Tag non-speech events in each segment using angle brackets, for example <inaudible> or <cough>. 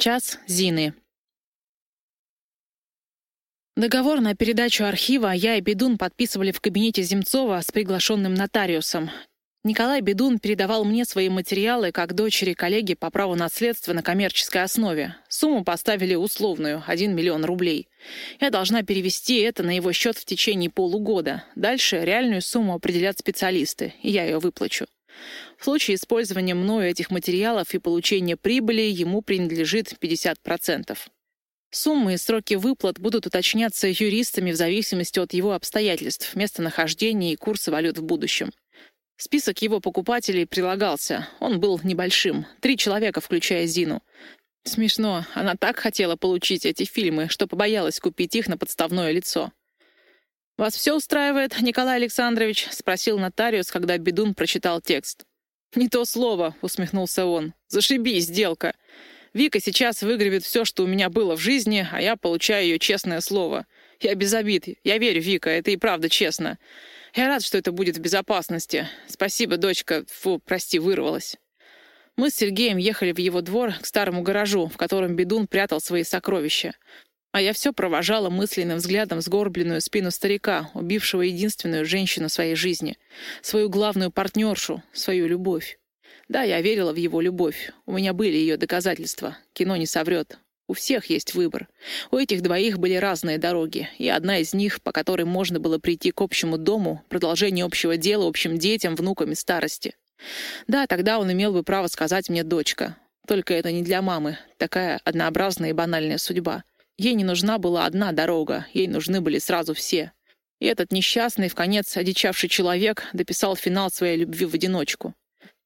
Час Зины. Договор на передачу архива я и Бедун подписывали в кабинете Земцова с приглашенным нотариусом. Николай Бедун передавал мне свои материалы как дочери коллеги по праву наследства на коммерческой основе. Сумму поставили условную — 1 миллион рублей. Я должна перевести это на его счет в течение полугода. Дальше реальную сумму определят специалисты, и я ее выплачу. В случае использования мною этих материалов и получения прибыли ему принадлежит 50%. Суммы и сроки выплат будут уточняться юристами в зависимости от его обстоятельств, местонахождения и курса валют в будущем. Список его покупателей прилагался. Он был небольшим. Три человека, включая Зину. Смешно. Она так хотела получить эти фильмы, что побоялась купить их на подставное лицо. «Вас все устраивает, <laughs> Николай Александрович?» — спросил нотариус, когда Бедун прочитал текст. «Не то слово», — усмехнулся он. «Зашибись, сделка. Вика сейчас выгребет все, что у меня было в жизни, а я получаю ее честное слово. Я без обид. Я верю, Вика, это и правда честно. Я рад, что это будет в безопасности. Спасибо, дочка. Фу, прости, вырвалась». Мы с Сергеем ехали в его двор к старому гаражу, в котором Бедун прятал свои сокровища. А я все провожала мысленным взглядом сгорбленную спину старика, убившего единственную женщину своей жизни, свою главную партнершу, свою любовь. Да, я верила в его любовь. У меня были ее доказательства. Кино не соврет. У всех есть выбор. У этих двоих были разные дороги, и одна из них, по которой можно было прийти к общему дому, продолжение общего дела, общим детям, внукам и старости. Да, тогда он имел бы право сказать мне «дочка». Только это не для мамы. Такая однообразная и банальная судьба. Ей не нужна была одна дорога, ей нужны были сразу все. И этот несчастный, в конец одичавший человек дописал финал своей любви в одиночку.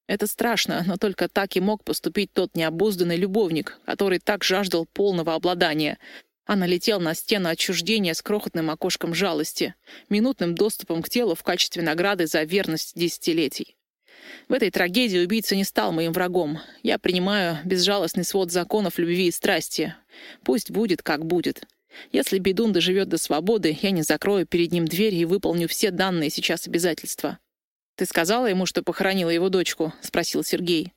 Это страшно, но только так и мог поступить тот необузданный любовник, который так жаждал полного обладания, а налетел на стену отчуждения с крохотным окошком жалости, минутным доступом к телу в качестве награды за верность десятилетий. В этой трагедии убийца не стал моим врагом. Я принимаю безжалостный свод законов любви и страсти. Пусть будет, как будет. Если Бедун доживет до свободы, я не закрою перед ним дверь и выполню все данные сейчас обязательства. «Ты сказала ему, что похоронила его дочку?» — спросил Сергей.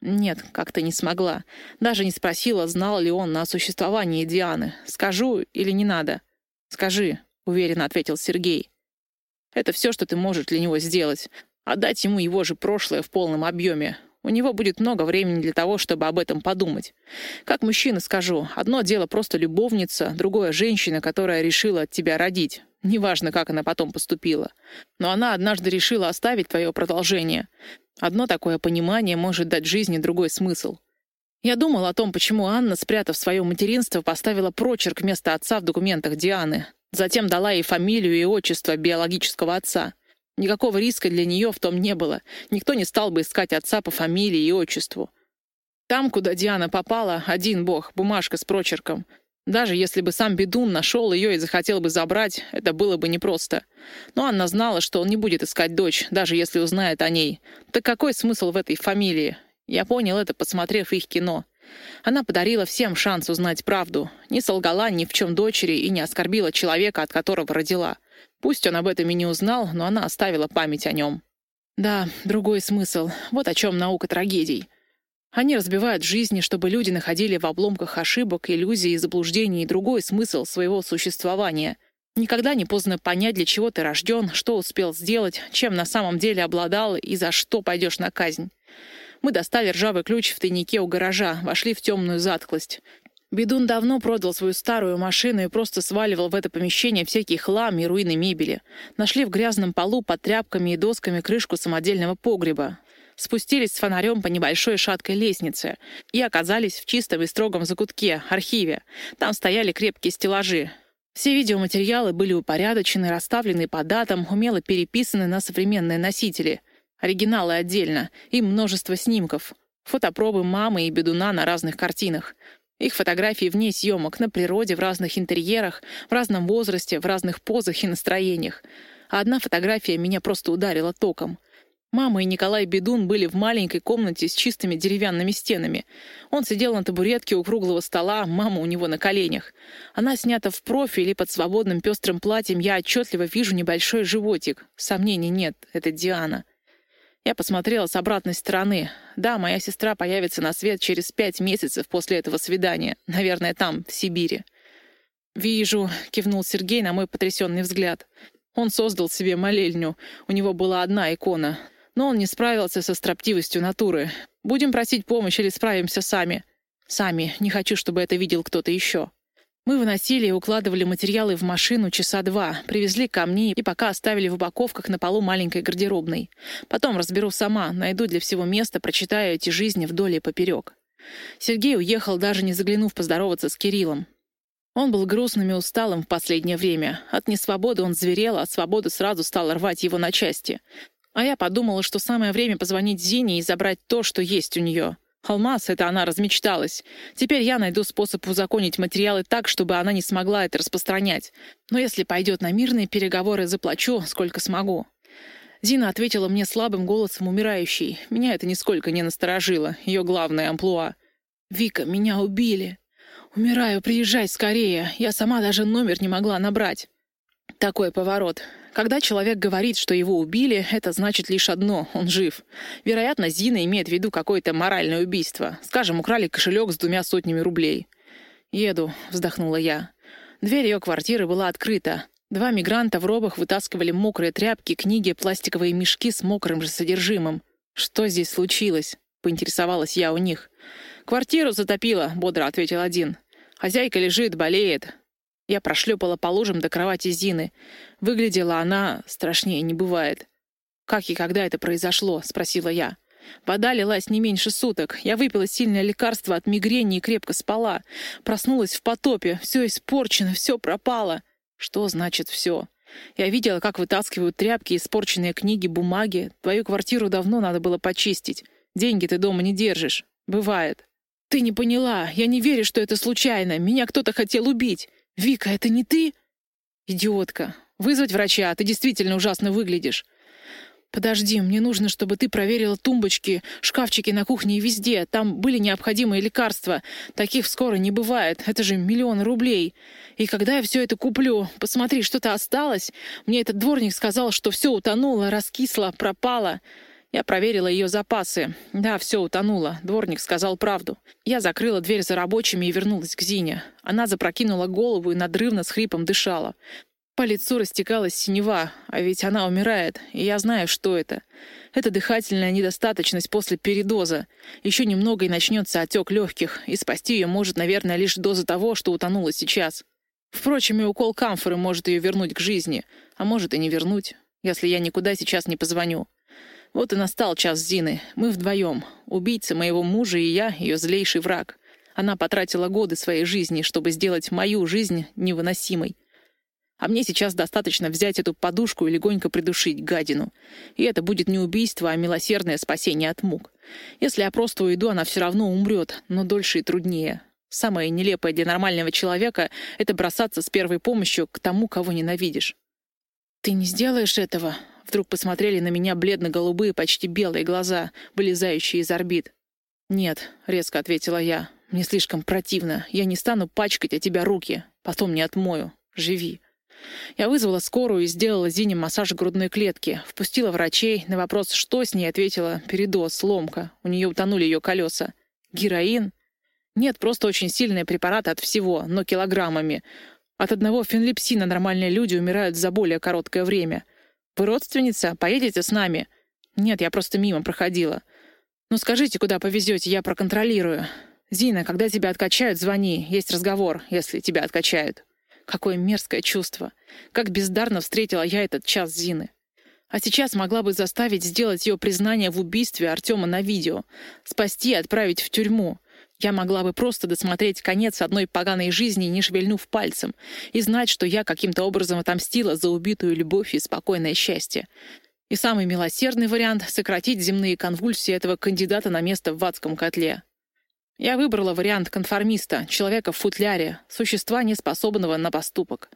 «Нет, как-то не смогла. Даже не спросила, знал ли он о существовании Дианы. Скажу или не надо?» «Скажи», — уверенно ответил Сергей. «Это все, что ты можешь для него сделать. Отдать ему его же прошлое в полном объеме. У него будет много времени для того, чтобы об этом подумать. Как мужчина скажу, одно дело просто любовница, другое — женщина, которая решила от тебя родить. Неважно, как она потом поступила. Но она однажды решила оставить твое продолжение. Одно такое понимание может дать жизни другой смысл. Я думал о том, почему Анна, спрятав свое материнство, поставила прочерк вместо отца в документах Дианы. Затем дала ей фамилию и отчество биологического отца. Никакого риска для нее в том не было. Никто не стал бы искать отца по фамилии и отчеству. Там, куда Диана попала, один бог, бумажка с прочерком. Даже если бы сам Бедун нашел ее и захотел бы забрать, это было бы непросто. Но Анна знала, что он не будет искать дочь, даже если узнает о ней. Так какой смысл в этой фамилии? Я понял это, посмотрев их кино. Она подарила всем шанс узнать правду. Не солгала ни в чем дочери и не оскорбила человека, от которого родила. Пусть он об этом и не узнал, но она оставила память о нем. Да, другой смысл. Вот о чем наука трагедий. Они разбивают жизни, чтобы люди находили в обломках ошибок, иллюзий и заблуждений другой смысл своего существования. Никогда не поздно понять, для чего ты рожден, что успел сделать, чем на самом деле обладал и за что пойдешь на казнь. Мы достали ржавый ключ в тайнике у гаража, вошли в темную затклость. Бедун давно продал свою старую машину и просто сваливал в это помещение всякий хлам и руины мебели. Нашли в грязном полу под тряпками и досками крышку самодельного погреба. Спустились с фонарем по небольшой шаткой лестнице и оказались в чистом и строгом закутке, архиве. Там стояли крепкие стеллажи. Все видеоматериалы были упорядочены, расставлены по датам, умело переписаны на современные носители. Оригиналы отдельно, и множество снимков. Фотопробы мамы и бедуна на разных картинах. Их фотографии вне съемок, на природе, в разных интерьерах, в разном возрасте, в разных позах и настроениях. А одна фотография меня просто ударила током. Мама и Николай Бедун были в маленькой комнате с чистыми деревянными стенами. Он сидел на табуретке у круглого стола, мама у него на коленях. Она снята в профиль, и под свободным пестрым платьем я отчетливо вижу небольшой животик. Сомнений нет, это Диана. Я посмотрела с обратной стороны. Да, моя сестра появится на свет через пять месяцев после этого свидания. Наверное, там, в Сибири. «Вижу», — кивнул Сергей на мой потрясенный взгляд. Он создал себе молельню. У него была одна икона. Но он не справился со строптивостью натуры. Будем просить помощи или справимся сами? Сами. Не хочу, чтобы это видел кто-то еще. Мы выносили и укладывали материалы в машину часа два, привезли камни и пока оставили в упаковках на полу маленькой гардеробной. Потом разберу сама, найду для всего места, прочитаю эти жизни вдоль и поперек. Сергей уехал, даже не заглянув поздороваться с Кириллом. Он был грустным и усталым в последнее время. От несвободы он зверел, а свобода сразу стала рвать его на части. А я подумала, что самое время позвонить Зине и забрать то, что есть у нее. Алмаз — это она размечталась. Теперь я найду способ узаконить материалы так, чтобы она не смогла это распространять. Но если пойдет на мирные переговоры, заплачу, сколько смогу. Зина ответила мне слабым голосом умирающей. Меня это нисколько не насторожило, ее главное амплуа. «Вика, меня убили. Умираю, приезжай скорее. Я сама даже номер не могла набрать». Такой поворот. Когда человек говорит, что его убили, это значит лишь одно — он жив. Вероятно, Зина имеет в виду какое-то моральное убийство. Скажем, украли кошелек с двумя сотнями рублей. «Еду», — вздохнула я. Дверь ее квартиры была открыта. Два мигранта в робах вытаскивали мокрые тряпки, книги, пластиковые мешки с мокрым же содержимым. «Что здесь случилось?» — поинтересовалась я у них. «Квартиру затопило», — бодро ответил один. «Хозяйка лежит, болеет. Я прошлепала по лужам до кровати Зины. Выглядела она страшнее не бывает. «Как и когда это произошло?» — спросила я. Вода лилась не меньше суток. Я выпила сильное лекарство от мигрени и крепко спала. Проснулась в потопе. Все испорчено, все пропало. Что значит «все»? Я видела, как вытаскивают тряпки, испорченные книги, бумаги. Твою квартиру давно надо было почистить. Деньги ты дома не держишь. Бывает. Ты не поняла. Я не верю, что это случайно. Меня кто-то хотел убить. «Вика, это не ты?» «Идиотка. Вызвать врача, ты действительно ужасно выглядишь». «Подожди, мне нужно, чтобы ты проверила тумбочки, шкафчики на кухне и везде. Там были необходимые лекарства. Таких скоро не бывает. Это же миллион рублей. И когда я все это куплю, посмотри, что-то осталось. Мне этот дворник сказал, что все утонуло, раскисло, пропало. Я проверила ее запасы. Да, все утонуло. Дворник сказал правду. Я закрыла дверь за рабочими и вернулась к Зине. Она запрокинула голову и надрывно с хрипом дышала. По лицу растекалась синева, а ведь она умирает, и я знаю, что это. Это дыхательная недостаточность после передоза. Еще немного и начнется отек легких, и спасти ее может, наверное, лишь доза того, что утонула сейчас. Впрочем, и укол камфоры может ее вернуть к жизни, а может и не вернуть, если я никуда сейчас не позвоню. Вот и настал час Зины. Мы вдвоем. Убийца моего мужа и я, ее злейший враг. Она потратила годы своей жизни, чтобы сделать мою жизнь невыносимой. А мне сейчас достаточно взять эту подушку и легонько придушить гадину. И это будет не убийство, а милосердное спасение от мук. Если я просто уйду, она все равно умрет, но дольше и труднее. Самое нелепое для нормального человека — это бросаться с первой помощью к тому, кого ненавидишь. «Ты не сделаешь этого?» Вдруг посмотрели на меня бледно-голубые, почти белые глаза, вылезающие из орбит. «Нет», — резко ответила я, — «мне слишком противно. Я не стану пачкать о тебя руки. Потом не отмою. Живи». Я вызвала скорую и сделала Зине массаж грудной клетки. Впустила врачей. На вопрос, что с ней, ответила «передоз, сломка. У нее утонули ее колеса». «Героин?» «Нет, просто очень сильные препараты от всего, но килограммами. От одного фенлепсина нормальные люди умирают за более короткое время. Вы родственница? Поедете с нами?» «Нет, я просто мимо проходила». «Ну скажите, куда повезете, я проконтролирую». «Зина, когда тебя откачают, звони. Есть разговор, если тебя откачают». Какое мерзкое чувство. Как бездарно встретила я этот час Зины. А сейчас могла бы заставить сделать ее признание в убийстве Артема на видео. Спасти и отправить в тюрьму. Я могла бы просто досмотреть конец одной поганой жизни, не шевельнув пальцем, и знать, что я каким-то образом отомстила за убитую любовь и спокойное счастье. И самый милосердный вариант — сократить земные конвульсии этого кандидата на место в адском котле. Я выбрала вариант конформиста, человека в футляре, существа, неспособного на поступок.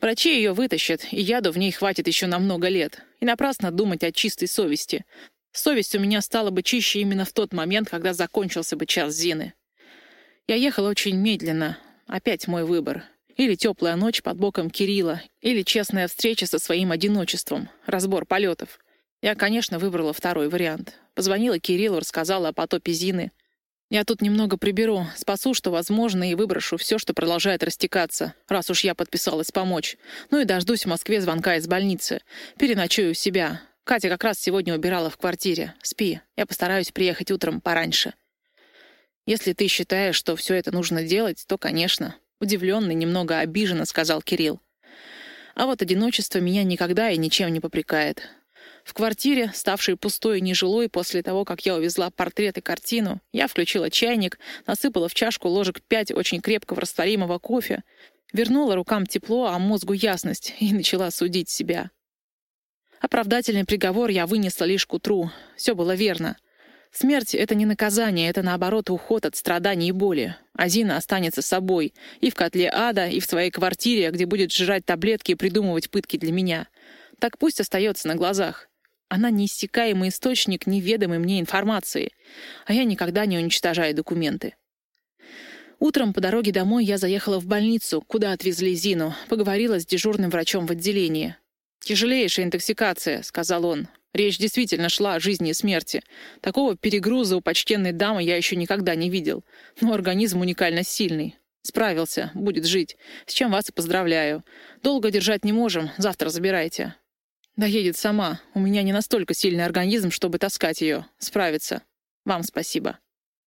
Врачи ее вытащат, и яду в ней хватит еще на много лет. И напрасно думать о чистой совести. Совесть у меня стала бы чище именно в тот момент, когда закончился бы час Зины. Я ехала очень медленно. Опять мой выбор. Или теплая ночь под боком Кирилла, или честная встреча со своим одиночеством, разбор полетов. Я, конечно, выбрала второй вариант. Позвонила Кириллу, рассказала о потопе Зины. Я тут немного приберу, спасу, что возможно, и выброшу все, что продолжает растекаться, раз уж я подписалась помочь. Ну и дождусь в Москве звонка из больницы. Переночую у себя. Катя как раз сегодня убирала в квартире. Спи, я постараюсь приехать утром пораньше. Если ты считаешь, что все это нужно делать, то, конечно. Удивленный, немного обиженно сказал Кирилл. А вот одиночество меня никогда и ничем не попрекает. В квартире, ставшей пустой и нежилой после того, как я увезла портрет и картину, я включила чайник, насыпала в чашку ложек пять очень крепкого растворимого кофе, вернула рукам тепло, а мозгу ясность и начала судить себя. Оправдательный приговор я вынесла лишь к утру. Все было верно. Смерть — это не наказание, это, наоборот, уход от страданий и боли. Азина останется собой и в котле ада, и в своей квартире, где будет жрать таблетки и придумывать пытки для меня. Так пусть остается на глазах. Она неиссякаемый источник неведомой мне информации, а я никогда не уничтожаю документы. Утром по дороге домой я заехала в больницу, куда отвезли Зину, поговорила с дежурным врачом в отделении. «Тяжелейшая интоксикация», — сказал он. Речь действительно шла о жизни и смерти. Такого перегруза у почтенной дамы я еще никогда не видел. Но организм уникально сильный. Справился, будет жить. С чем вас и поздравляю. Долго держать не можем, завтра забирайте. Доедет сама. У меня не настолько сильный организм, чтобы таскать ее. Справится. Вам спасибо.